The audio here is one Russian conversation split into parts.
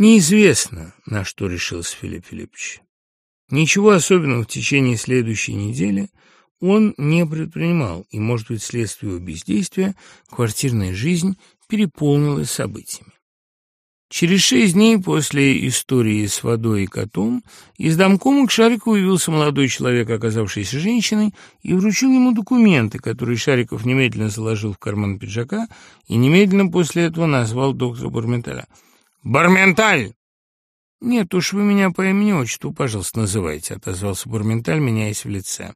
Неизвестно, на что решился Филипп Филиппович. Ничего особенного в течение следующей недели он не предпринимал, и, может быть, вследствие его бездействия квартирная жизнь переполнилась событиями. Через шесть дней после истории с водой и котом из домкома к Шарику явился молодой человек, оказавшийся женщиной, и вручил ему документы, которые Шариков немедленно заложил в карман пиджака и немедленно после этого назвал доктора Барменталя. Барменталь!» «Нет уж, вы меня по имени отчеству, пожалуйста, называйте», — отозвался Барменталь, меняясь в лице.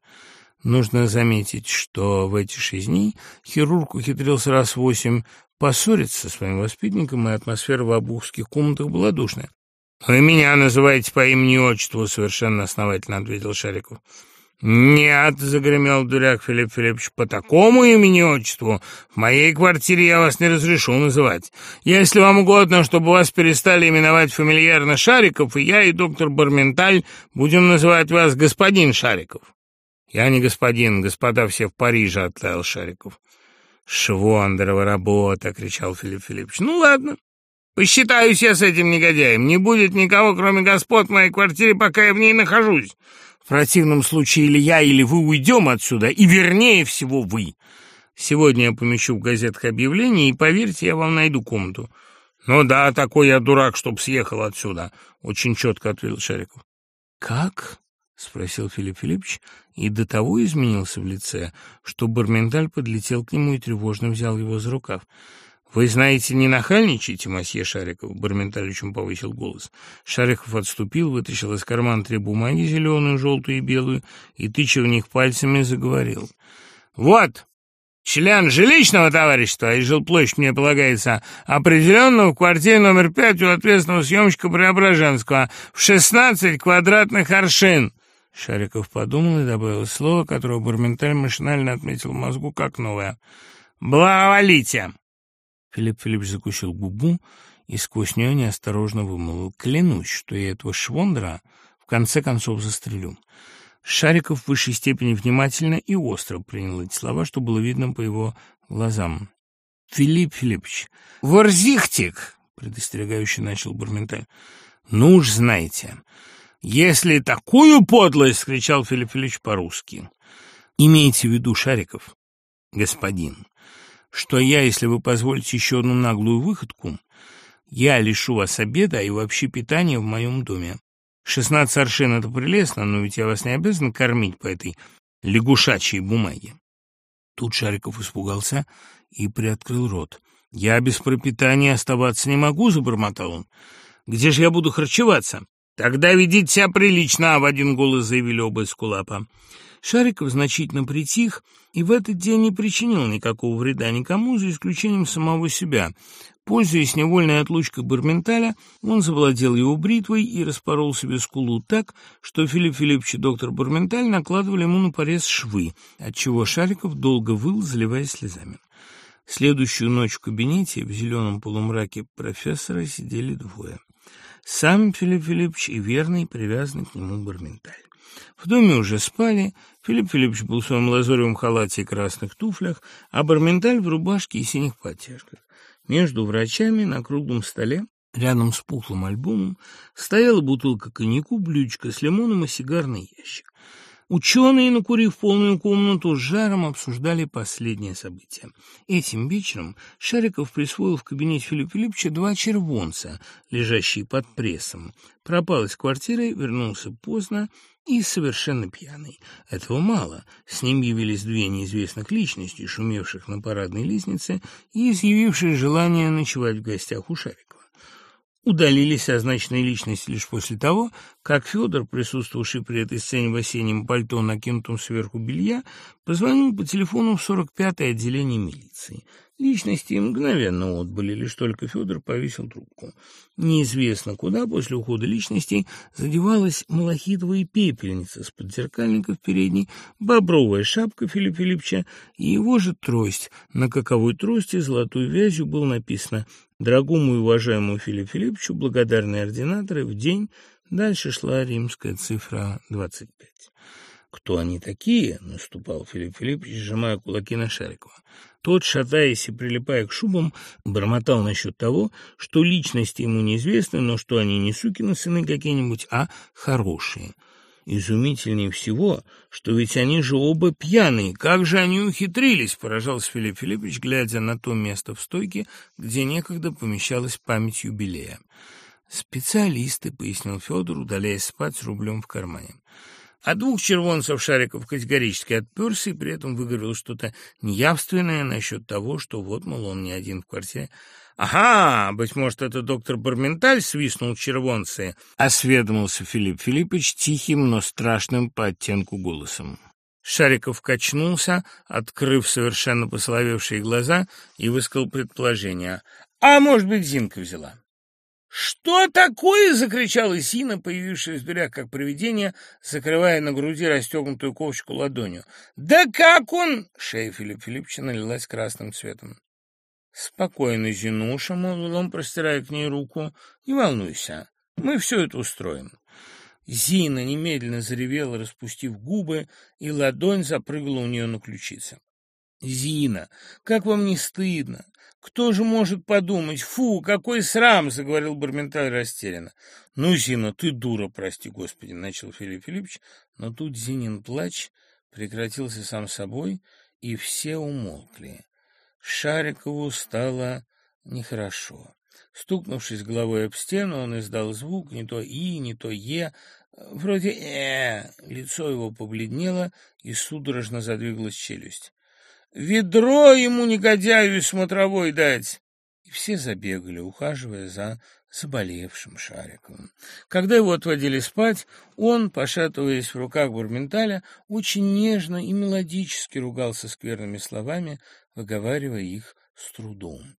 Нужно заметить, что в эти шесть дней хирург ухитрился раз восемь поссориться со своим воспитанником, и атмосфера в обухских комнатах была душная. «Вы меня называете по имени и отчеству», — совершенно основательно ответил Шариков. «Нет», — загремел дуряк Филипп Филиппович, — «по такому имени-отчеству в моей квартире я вас не разрешу называть. Если вам угодно, чтобы вас перестали именовать фамильярно Шариков, и я, и доктор Барменталь будем называть вас господин Шариков». «Я не господин, господа все в Париже», — оттаял Шариков. «Швондорова работа!» — кричал Филипп Филиппович. «Ну ладно, посчитаюсь я с этим негодяем. Не будет никого, кроме господ в моей квартире, пока я в ней нахожусь». В противном случае или я, или вы уйдем отсюда, и вернее всего вы. Сегодня я помещу в газетах объявление, и, поверьте, я вам найду комнату». «Ну да, такой я дурак, чтоб съехал отсюда», — очень четко ответил Шариков. «Как?» — спросил Филипп Филиппович, и до того изменился в лице, что Барменталь подлетел к нему и тревожно взял его за рукав. «Вы знаете, не нахальничайте, мосье Шариков», — Барменталичем повысил голос. Шариков отступил, вытащил из кармана три бумаги, зеленую, желтую и белую, и, тыча в них пальцами, заговорил. «Вот, член жилищного товарищества и жилплощадь, мне полагается, определенного в квартире номер пять у ответственного съемщика Преображенского в шестнадцать квадратных аршин». Шариков подумал и добавил слово, которое Барменталь машинально отметил в мозгу как новое. «Благоволите!» Филипп Филиппович закусил губу и сквозь нее неосторожно вымолвил. «Клянусь, что я этого швондера в конце концов застрелю». Шариков в высшей степени внимательно и остро принял эти слова, что было видно по его глазам. «Филипп Филиппович, ворзихтик!» — предостерегающе начал Бурменталь. «Ну уж знаете, если такую подлость!» — скричал Филипп Филиппович по-русски. «Имейте в виду, Шариков, господин, что я, если вы позволите еще одну наглую выходку, я лишу вас обеда и вообще питания в моем доме. Шестнадцать аршин — это прелестно, но ведь я вас не обязан кормить по этой лягушачьей бумаге». Тут Шариков испугался и приоткрыл рот. «Я без пропитания оставаться не могу», — забормотал он. «Где же я буду харчеваться?» «Тогда ведите себя прилично», — в один голос заявили оба эскулапа. Шариков значительно притих и в этот день не причинил никакого вреда никому, за исключением самого себя. Пользуясь невольной отлучкой Барменталя, он завладел его бритвой и распорол себе скулу так, что Филипп Филиппович и доктор Барменталь накладывали ему на порез швы, отчего Шариков долго выл, заливаясь слезами. Следующую ночь в кабинете в зеленом полумраке профессора сидели двое. Сам Филипп Филиппович и верный, привязанный к нему Барменталь. В доме уже спали, Филипп Филиппович был в своем лазоревом халате и красных туфлях, а Барменталь в рубашке и синих подтяжках. Между врачами на круглом столе, рядом с пухлым альбомом, стояла бутылка коньяку, блюдечко с лимоном и сигарный ящик. Ученые, накурив полную комнату, с жаром обсуждали последнее событие. Этим вечером Шариков присвоил в кабинет Филиппа Филипповича два червонца, лежащие под прессом. Пропал из квартиры, вернулся поздно и совершенно пьяный. Этого мало. С ним явились две неизвестных личности, шумевших на парадной лестнице и изъявившие желание ночевать в гостях у Шарикова удалились, означенные личности, лишь после того, как Федор, присутствовавший при этой сцене в осеннем пальто, накинутом сверху белья, позвонил по телефону в 45-е отделение милиции. Личности мгновенно отбыли, лишь только Федор повесил трубку. Неизвестно куда после ухода личностей задевалась малахитовая пепельница с подзеркальника в передней, бобровая шапка Филиппа Филиппча и его же трость. На каковой трости золотую вязью было написано Дорогому и уважаемому Филиппу Филипповичу благодарные ординаторы в день. Дальше шла римская цифра 25. «Кто они такие?» — наступал Филипп Филиппович, сжимая кулаки на Шарикова. Тот, шатаясь и прилипая к шубам, бормотал насчет того, что личности ему неизвестны, но что они не сукины сыны какие-нибудь, а хорошие — изумительнее всего, что ведь они же оба пьяные. Как же они ухитрились, поражался Филипп Филиппович, глядя на то место в стойке, где некогда помещалась память юбилея. «Специалисты», — пояснил Федор, удаляясь спать с рублем в кармане. А двух червонцев Шариков категорически отперся и при этом выговорил что-то неявственное насчет того, что вот, мол, он не один в квартире, «Ага, быть может, это доктор Барменталь свистнул червонцы?» — осведомился Филипп Филиппович тихим, но страшным по оттенку голосом. Шариков качнулся, открыв совершенно посоловевшие глаза, и высказал предположение. «А может быть, Зинка взяла?» «Что такое?» — закричала Зина, появившаяся в дверях как привидение, закрывая на груди расстегнутую ковочку ладонью. «Да как он?» — шея Филипп Филипповича налилась красным цветом. Спокойно, Зинуша, — молвил он, простирая к ней руку, — не волнуйся, мы все это устроим. Зина немедленно заревела, распустив губы, и ладонь запрыгала у нее на ключице. «Зина, как вам не стыдно? Кто же может подумать? Фу, какой срам!» — заговорил Барменталь растерянно. «Ну, Зина, ты дура, прости господи!» — начал Филипп Филиппович. Но тут Зинин плач прекратился сам собой, и все умолкли. Шарикову стало нехорошо. Стукнувшись головой об стену, он издал звук, не то «и», не то «е», вроде «э». Лицо его побледнело, и судорожно задвигалась челюсть. «Ведро ему, негодяю, смотровой дать!» И все забегали, ухаживая за заболевшим Шариковым. Когда его отводили спать, он, пошатываясь в руках Бурменталя, очень нежно и мелодически ругался скверными словами, выговаривая их с трудом.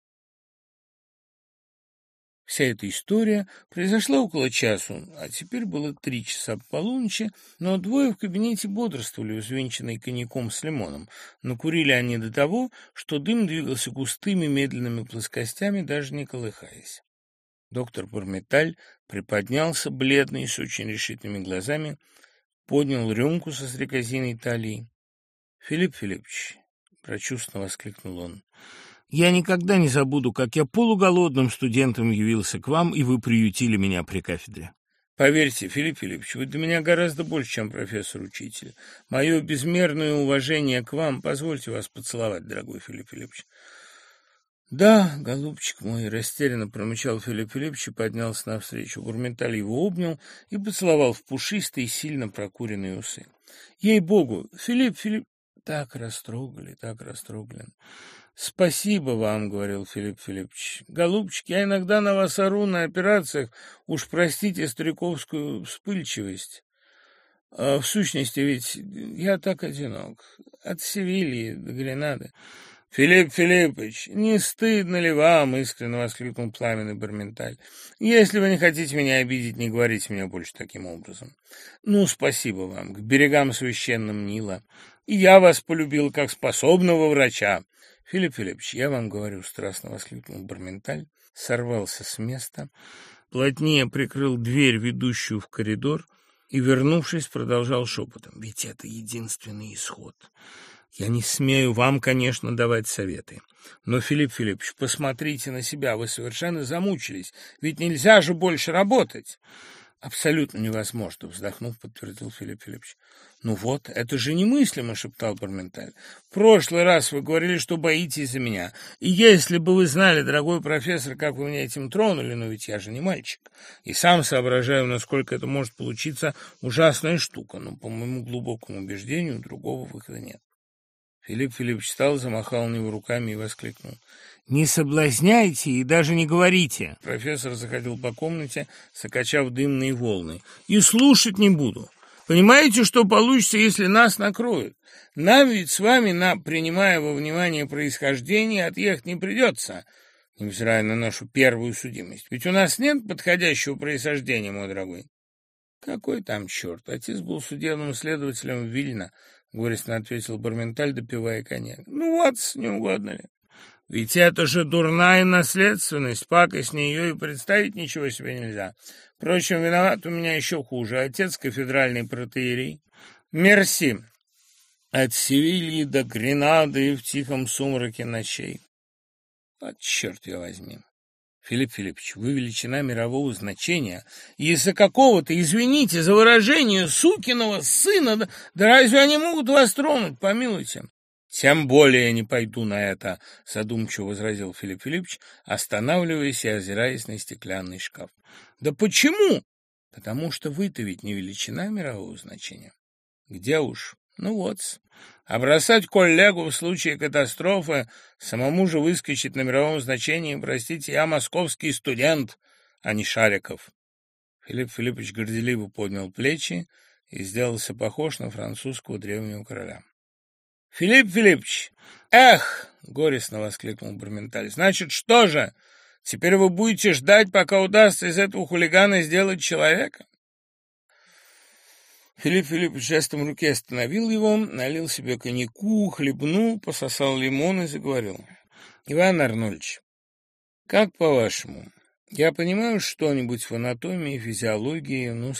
Вся эта история произошла около часу, а теперь было три часа полуночи, но двое в кабинете бодрствовали, взвинченные коньяком с лимоном. но курили они до того, что дым двигался густыми медленными плоскостями, даже не колыхаясь. Доктор Бурметаль приподнялся, бледный, с очень решительными глазами, поднял рюмку со стрекозиной талии. — Филипп Филиппович, прочувственно воскликнул он, — я никогда не забуду, как я полуголодным студентом явился к вам, и вы приютили меня при кафедре. Поверьте, Филипп Филиппович, вы для меня гораздо больше, чем профессор-учитель. Мое безмерное уважение к вам, позвольте вас поцеловать, дорогой Филипп Филиппович. «Да, голубчик мой», — растерянно промычал Филипп Филиппович и поднялся навстречу. Бурменталь его обнял и поцеловал в Так растрогали, так растроглен. Спасибо вам, говорил Филипп Филиппович. Голубчик, я иногда на вас ору на операциях, уж простите стариковскую вспыльчивость. А в сущности, ведь я так одинок. От Севильи до Гренады. Филипп Филиппович, не стыдно ли вам, — искренне воскликнул пламенный Барменталь, — если вы не хотите меня обидеть, не говорите мне больше таким образом. Ну, спасибо вам, к берегам священным Нила. И я вас полюбил как способного врача. Филипп Филиппович, я вам говорю, — страстно воскликнул Барменталь, сорвался с места, плотнее прикрыл дверь, ведущую в коридор, и, вернувшись, продолжал шепотом. Ведь это единственный исход. Я не смею вам, конечно, давать советы. Но, Филипп Филиппович, посмотрите на себя, вы совершенно замучились, ведь нельзя же больше работать. Абсолютно невозможно, вздохнув, подтвердил Филипп Филиппович. Ну вот, это же немыслимо, шептал Барменталь. В прошлый раз вы говорили, что боитесь за Филипп Филипп встал, замахал на его руками и воскликнул. «Не соблазняйте и даже не говорите!» Профессор заходил по комнате, сокачав дымные волны. «И слушать не буду. Понимаете, что получится, если нас накроют? Нам ведь с вами, на, принимая во внимание происхождение, отъехать не придется, невзирая на нашу первую судимость. Ведь у нас нет подходящего происхождения, мой дорогой. Какой там черт? Отец был судебным следователем в Вильна, горестно ответил Барменталь, допивая коньяк. Ну, вот с ним, ладно ли. Ведь это же дурная наследственность, пакость нее и представить ничего себе нельзя. Впрочем, виноват у меня еще хуже. Отец кафедральный протеерей. Мерси. От Севильи до Гренады в тихом сумраке ночей. Вот «А черт ее возьми. Филипп Филиппович, вы величина мирового значения. Если какого-то, извините за выражение, сукиного сына, да разве они могут вас тронуть, помилуйте? «Тем более я не пойду на это», — задумчиво возразил Филипп Филиппович, останавливаясь и озираясь на стеклянный шкаф. «Да почему?» «Потому что вы-то ведь не величина мирового значения». «Где уж? Ну вот. А бросать коллегу в случае катастрофы, самому же выскочить на мировом значении, простите, я московский студент, а не Шариков. Филипп Филиппович горделиво поднял плечи и сделался похож на французского древнего короля. — Филипп Филиппович! Эх! — горестно воскликнул Барменталь. — Значит, что же? Теперь вы будете ждать, пока удастся из этого хулигана сделать человека? Филипп Филиппович жестом руки остановил его, налил себе коньяку, хлебнул, пососал лимон и заговорил. «Иван Арнольдович, как по-вашему, я понимаю что-нибудь в анатомии, физиологии, ну,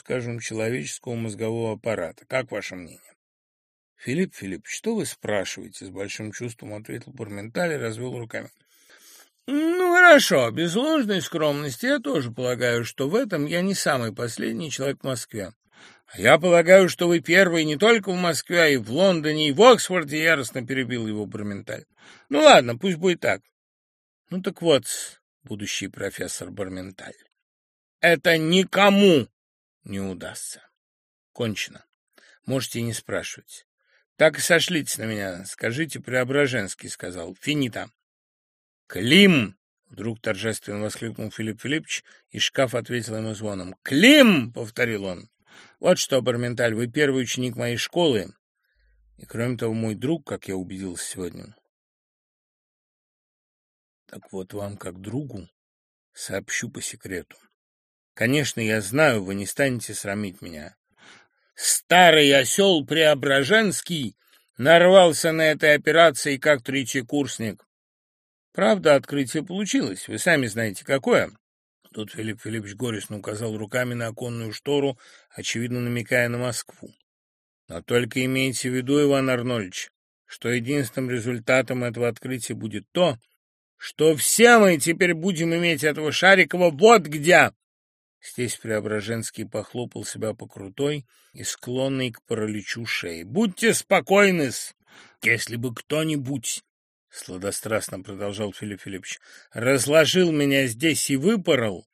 А я полагаю, что вы первый не только в Москве, а и в Лондоне, и в Оксфорде, — яростно перебил его Барменталь. — Ну ладно, пусть будет так. — Ну так вот, будущий профессор Барменталь, это никому не удастся. Кончено. Можете не спрашивать. Так и сошлитесь на меня, скажите Преображенский, — сказал. — Финита. — Клим! — вдруг торжественно воскликнул Филипп Филиппович, и шкаф ответил ему звоном. «Клим —— повторил он. «Вот что, Барменталь, вы первый ученик моей школы, и, кроме того, мой друг, как я убедился сегодня». Так вот, вам, как другу, сообщу по секрету. Конечно, я знаю, вы не станете срамить меня. Старый осел Преображенский Тут Филипп Филиппович горестно указал руками на оконную штору, очевидно намекая на Москву. Но только имейте в виду, Иван Арнольдович, что единственным результатом этого открытия будет то, что все мы теперь будем иметь этого Шарикова вот где!» Здесь Преображенский похлопал себя по крутой и склонной к параличу шеи. «Будьте спокойны, если бы кто-нибудь сладострастно продолжал Филипп Филиппович, — разложил меня здесь и выпорол,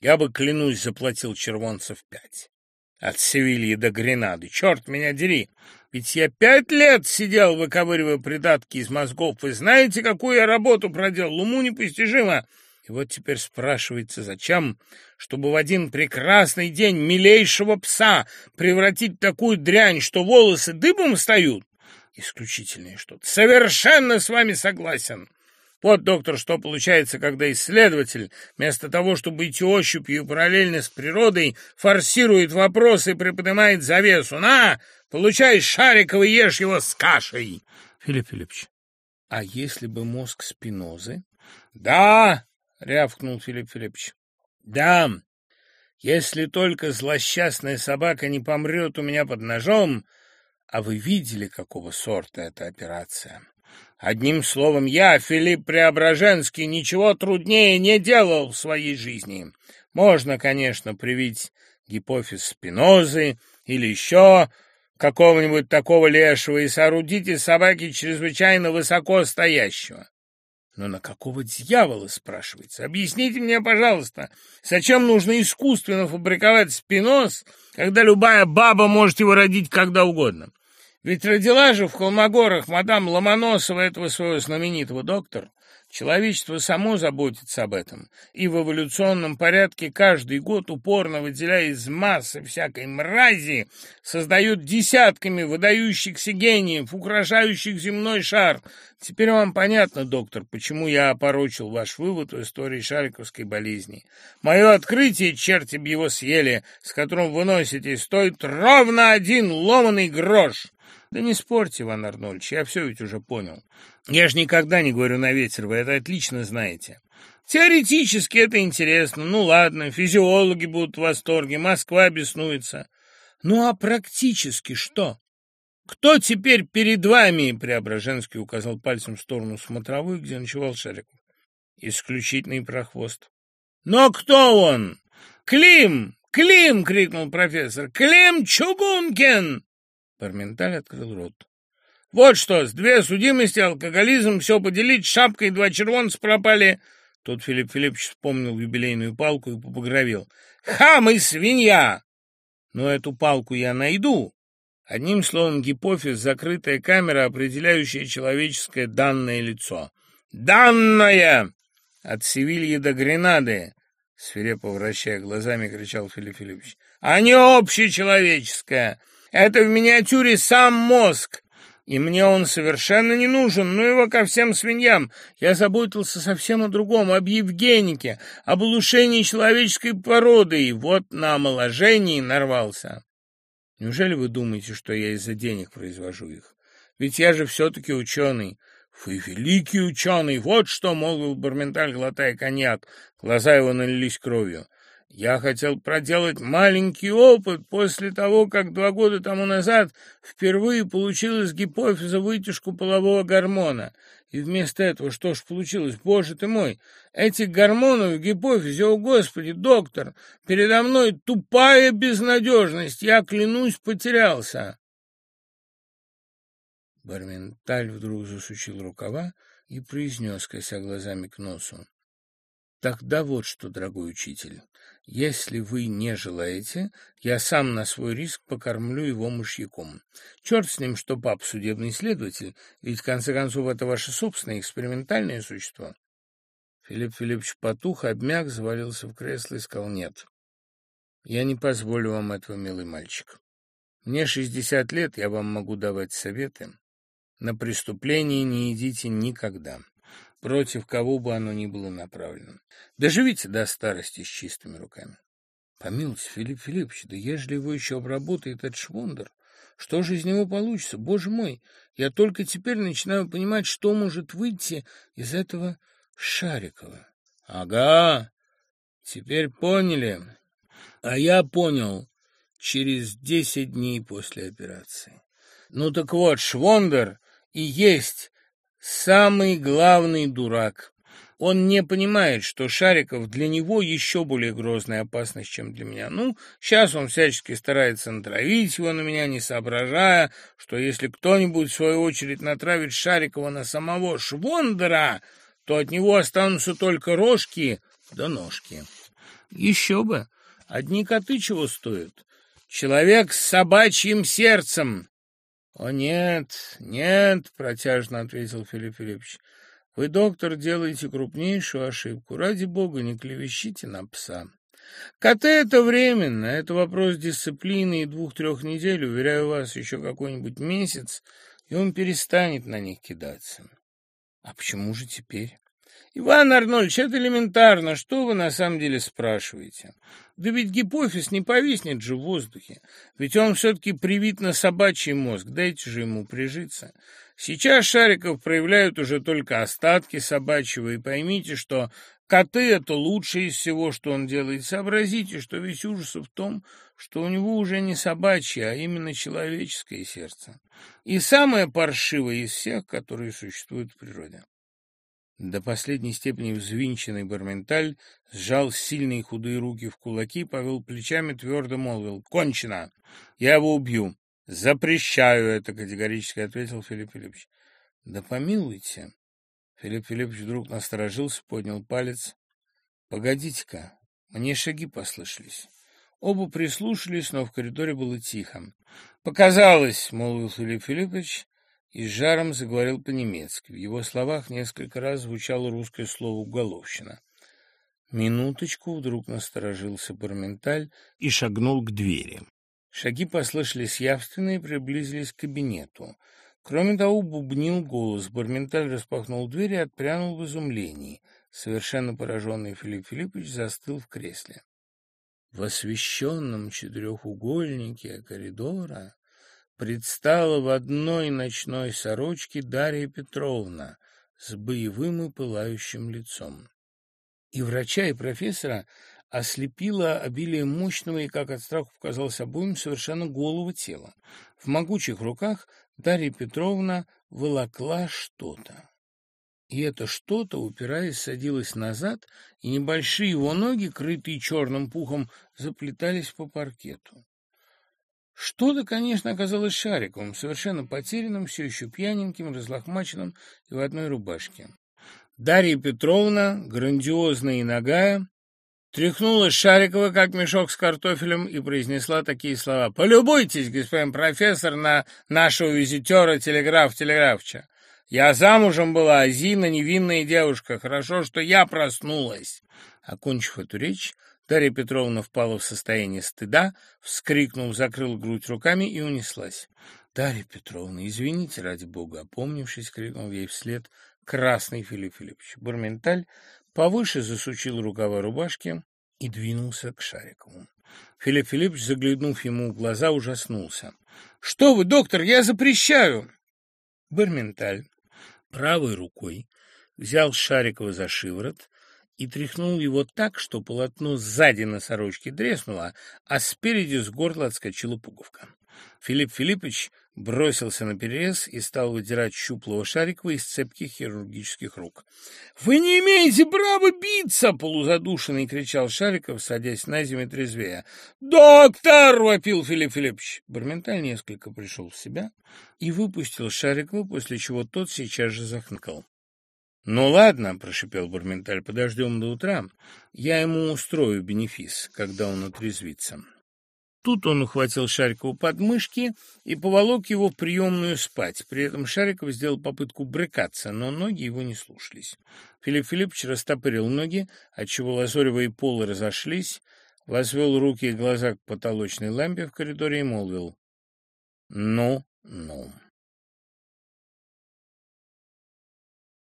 я бы, клянусь, заплатил червонцев пять. От Севильи до Гренады. Черт меня дери! Ведь я пять лет сидел, выковыривая придатки из мозгов. Вы знаете, какую я работу проделал? исключительное что-то. Совершенно с вами согласен. Вот, доктор, что получается, когда исследователь, вместо того, чтобы идти ощупью параллельно с природой, форсирует вопрос и приподнимает завесу. На, получай шариковый ешь его с кашей. Филипп Филиппович, а если бы мозг спинозы? Да, рявкнул Филипп Филиппович. Да, если только злосчастная собака не помрет у меня под ножом, а вы видели, какого сорта эта операция? Одним словом, я, Филипп Преображенский, ничего труднее не делал в своей жизни. Можно, конечно, привить гипофиз спинозы или еще какого-нибудь такого лешего и соорудить из собаки чрезвычайно высоко стоящего. Но на какого дьявола, спрашивается? Объясните мне, пожалуйста, зачем нужно искусственно фабриковать спинос, когда любая баба может его родить когда угодно? Ведь родила же в Холмогорах мадам Ломоносова этого своего знаменитого доктора. Человечество само заботится об этом, и в эволюционном порядке каждый год, упорно выделяя из массы всякой мрази, создают десятками выдающихся гениев, украшающих земной шар. Теперь вам понятно, доктор, почему я опорочил ваш вывод в истории Да не спорьте, Иван Арнольдович, я все ведь уже понял. Я же никогда не говорю на ветер, вы это отлично знаете. Теоретически это интересно. Ну ладно, физиологи будут в восторге, Москва беснуется. Ну а практически что? Кто теперь перед вами? Преображенский указал пальцем в сторону смотровой, где ночевал Шариков. Исключительный прохвост. Но кто он? Клим! Клим! крикнул профессор. Клим Чугункин! Парменталь открыл рот. «Вот что, с две судимости, алкоголизм, все поделить, шапкой два червонца пропали!» Тут Филипп Филиппович вспомнил юбилейную палку и побагровел. «Хам и свинья!» «Но эту палку я найду!» Одним словом, гипофиз — закрытая камера, определяющая человеческое данное лицо. «Данное!» «От Севильи до Гренады!» — свирепо вращая глазами, кричал Филипп Филиппович. «А не общечеловеческое!» Это в миниатюре сам мозг, и мне он совершенно не нужен. Ну его ко всем свиньям. Я заботился совсем о другом, об Евгенике, об улучшении человеческой породы, и вот на омоложении нарвался. Неужели вы думаете, что я из-за денег произвожу их? Ведь я же все-таки ученый. «Вы великий ученый! Вот что!» — молвил Барменталь, глотая коньяк. Глаза его налились кровью. Я хотел проделать маленький опыт после того, как два года тому назад впервые получил гипофиза вытяжку полового гормона. И вместо этого что ж получилось? Боже ты мой! эти гормоны в гипофизе, о господи, доктор! Передо мной тупая безнадежность! Я, клянусь, потерялся!» Барменталь вдруг засучил рукава и произнес, кося глазами к носу. Тогда вот что, дорогой учитель, если вы не желаете, я сам на свой риск покормлю его мышьяком. Черт с ним, что пап судебный следователь, ведь в конце концов это ваше собственное экспериментальное существо. Филипп Филиппович потух, обмяк, завалился в кресло и сказал «нет». Я не позволю вам этого, милый мальчик. Мне шестьдесят лет, я вам могу давать советы. На преступление не идите никогда. против кого бы оно ни было направлено. Доживите до старости с чистыми руками. Помилуйте, Филипп Филиппович, да ежели его еще обработает этот швондер, что же из него получится? Боже мой, я только теперь начинаю понимать, что может выйти из этого Шарикова. Ага, теперь поняли. А самый главный дурак. Он не понимает, что Шариков для него еще более грозная опасность, чем для меня. Ну, сейчас он всячески старается натравить его на меня, не соображая, что если кто-нибудь, в свою очередь, натравит Шарикова на самого Швондера, то от него останутся только рожки да ножки. Еще бы! Одни коты чего стоят? Человек с собачьим сердцем! «О, нет, нет», — протяжно ответил Филипп Филиппович. «Вы, доктор, делаете крупнейшую ошибку. Ради бога, не клевещите на пса. Коты — это временно, это вопрос дисциплины и двух-трех недель, уверяю вас, еще какой-нибудь месяц, и он перестанет на них кидаться». «А почему же теперь?» «Иван Арнольевич, это элементарно. Что вы на самом деле спрашиваете? Да ведь гипофиз не повиснет же в воздухе. Ведь он все-таки привит на собачий мозг. Дайте же ему прижиться. Сейчас Шариков проявляют уже только остатки собачьего. И поймите, что коты — это лучшее из всего, что он делает. Сообразите, что весь ужас в том, что у него уже не собачье, а именно человеческое сердце. И самое паршивое из всех, которые существуют в природе. До последней степени взвинченный Барменталь сжал сильные худые руки в кулаки, повел и с жаром заговорил по-немецки. В его словах несколько раз звучало русское слово «уголовщина». Минуточку вдруг насторожился Парменталь и шагнул к двери. Шаги послышались явственно и приблизились к кабинету. Кроме того, бубнил голос. Барменталь распахнул дверь и отпрянул в изумлении. Совершенно пораженный Филипп Филиппович застыл в кресле. В освещенном четырехугольнике коридора Предстала в одной ночной сорочке Дарья Петровна с боевым и пылающим лицом. И врача, и профессора ослепило обилие мощного и, как от страха показалось обоим, совершенно голого тела. В могучих руках Дарья Петровна волокла что-то. И это что-то, упираясь, садилось назад, и небольшие его ноги, крытые черным пухом, заплетались по паркету. Что-то, конечно, оказалось шариковым, совершенно потерянным, все еще пьяненьким, разлохмаченным и в одной рубашке. Дарья Петровна, грандиозная и ногая, тряхнула Шарикова, как мешок с картофелем, и произнесла такие слова. «Полюбуйтесь, господин профессор, на нашего визитера телеграф-телеграфча. Я замужем была, а Зина невинная девушка. Хорошо, что я проснулась». Окончив эту речь, Дарья Петровна впала в состояние стыда, вскрикнув, закрыл грудь руками и унеслась. «Дарья Петровна, извините, ради бога!» Опомнившись, крикнул ей вслед красный Филипп Филиппович. Бурменталь повыше засучил рукава рубашки и двинулся к Шарикову. Филипп Филиппович, заглянув ему в глаза, ужаснулся. «Что вы, доктор, я запрещаю!» Барменталь правой рукой и тряхнул его так, что полотно сзади на сорочке дреснуло, а спереди с горла отскочила пуговка. Филипп Филиппович бросился на перерез и стал вытирать щуплого Шарикова из цепких хирургических рук. «Вы не имеете права биться!» — полузадушенный кричал Шариков, садясь на землю трезвее. «Доктор!» — вопил Филипп Филиппович. Барменталь несколько пришел в себя и выпустил Шарикова, после чего тот сейчас же захныкал. Ну ладно, прошипел Бурменталь, подождем до утра. Я ему устрою бенефис, когда он отрезвится. Тут он ухватил Шарикова под мышки и поволок его в приемную спать. При этом Шариков сделал попытку брыкаться, но ноги его не слушались. Филипп Филиппович растопырил ноги, отчего лазоревые полы разошлись, возвел руки и глаза к потолочной лампе в коридоре и молвил. «Ну, ну».